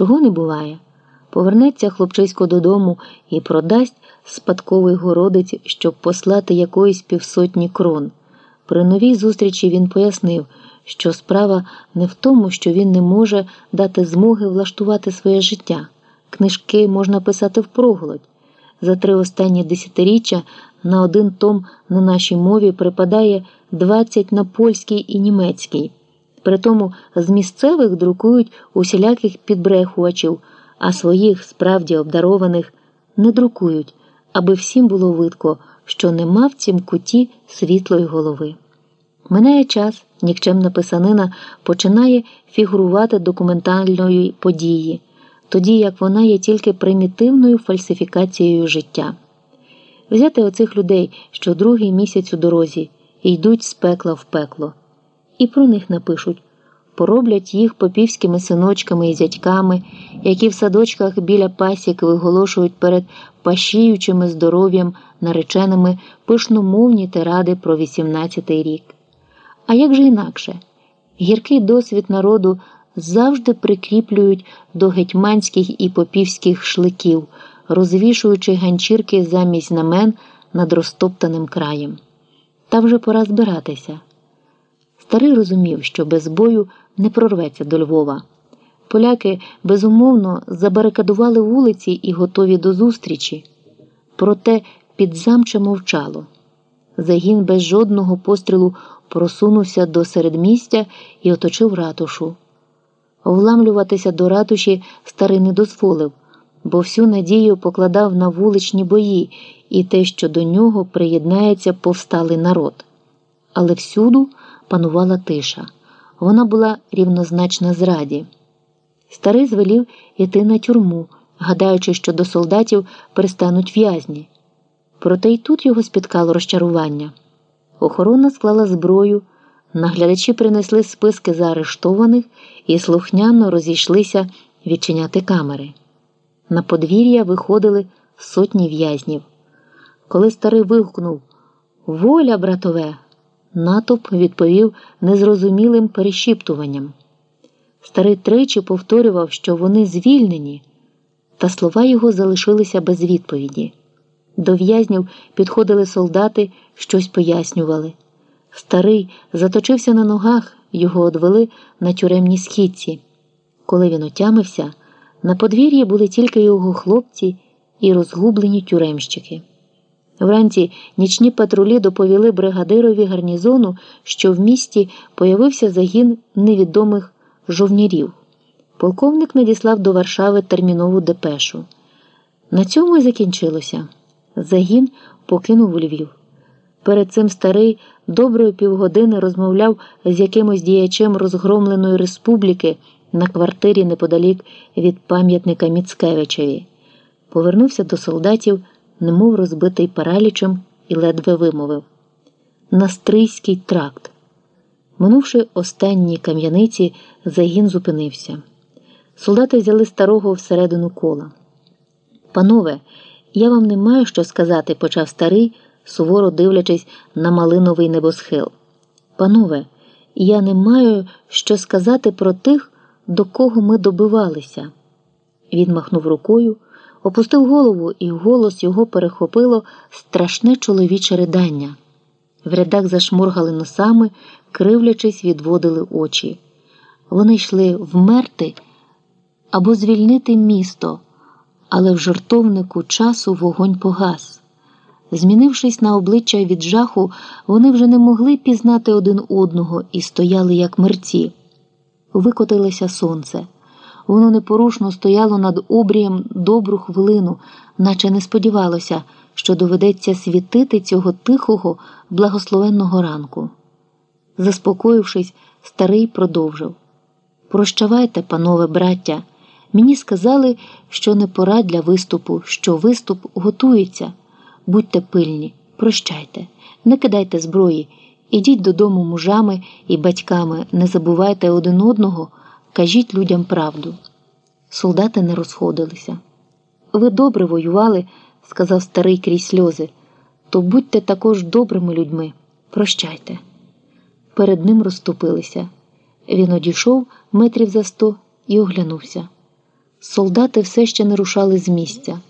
чого не буває. Повернеться хлопчисько додому і продасть спадковий городець, щоб послати якоїсь півсотні крон. При новій зустрічі він пояснив, що справа не в тому, що він не може дати змоги влаштувати своє життя. Книжки можна писати впроголодь. За три останні десятиріччя на один том на нашій мові припадає 20 на польський і німецький. Притому з місцевих друкують усіляких підбрехувачів, а своїх справді обдарованих не друкують, аби всім було видко, що нема в цім куті світлої голови. Минає час, нікчемна писанина починає фігурувати документальної події, тоді як вона є тільки примітивною фальсифікацією життя. Взяти оцих людей, що другий місяць у дорозі, йдуть з пекла в пекло, і про них напишуть. Пороблять їх попівськими синочками і зятьками, які в садочках біля пасік виголошують перед пашіючими здоров'ям нареченими пишномовні тиради про 18-й рік. А як же інакше? Гіркий досвід народу завжди прикріплюють до гетьманських і попівських шликів, розвішуючи ганчірки замість знамен над розтоптаним краєм. Та вже пора збиратися. Старий розумів, що без бою не прорветься до Львова. Поляки безумовно забарикадували вулиці і готові до зустрічі. Проте підзамче мовчало. Загін без жодного пострілу просунувся до середмістя і оточив ратушу. Вламлюватися до ратуші старий не дозволив, бо всю надію покладав на вуличні бої і те, що до нього приєднається повсталий народ. Але всюду панувала тиша. Вона була рівнозначна зраді. Старий звелів іти на тюрму, гадаючи, що до солдатів перестануть в'язні. Проте й тут його спіткало розчарування. Охорона склала зброю, наглядачі принесли списки заарештованих і слухняно розійшлися відчиняти камери. На подвір'я виходили сотні в'язнів. Коли старий вигукнув Воля, братове! Натовп відповів незрозумілим перешіптуванням. Старий тричі повторював, що вони звільнені, та слова його залишилися без відповіді. До в'язнів підходили солдати, щось пояснювали. Старий заточився на ногах, його одвели на тюремній східці. Коли він отямився, на подвір'ї були тільки його хлопці і розгублені тюремщики. Вранці нічні патрулі доповіли бригадирові гарнізону, що в місті появився загін невідомих жовнірів. Полковник надіслав до Варшави термінову депешу. На цьому й закінчилося. Загін покинув Львів. Перед цим старий доброї півгодини розмовляв з якимось діячем розгромленої республіки на квартирі неподалік від пам'ятника Міцкевичеві. Повернувся до солдатів, немов розбитий паралічем, і ледве вимовив Настрийський тракт. Минувши останні кам'яниці, загін зупинився. Солдати взяли старого всередину кола. Панове, я вам не маю що сказати, почав старий, суворо дивлячись на малиновий небосхил. Панове, я не маю що сказати про тих, до кого ми добивалися. Він махнув рукою, опустив голову, і голос його перехопило страшне чоловіче ридання. В рядах зашморгали носами, кривлячись, відводили очі. Вони йшли вмерти або звільнити місто, але в жартовнику часу вогонь погас. Змінившись на обличчя від жаху, вони вже не могли пізнати один одного і стояли, як мерці. Викотилося сонце. Воно непорушно стояло над обрієм добру хвилину, наче не сподівалося, що доведеться світити цього тихого, благословенного ранку. Заспокоївшись, старий продовжив Прощавайте, панове браття. Мені сказали, що не пора для виступу, що виступ готується. Будьте пильні, прощайте, не кидайте зброї, ідіть додому мужами і батьками, не забувайте один одного, кажіть людям правду. Солдати не розходилися. Ви добре воювали, сказав старий крізь сльози, то будьте також добрими людьми. Прощайте. Перед ним розступилися. Він одійшов метрів за сто і оглянувся. Солдати все ще не рушали з місця.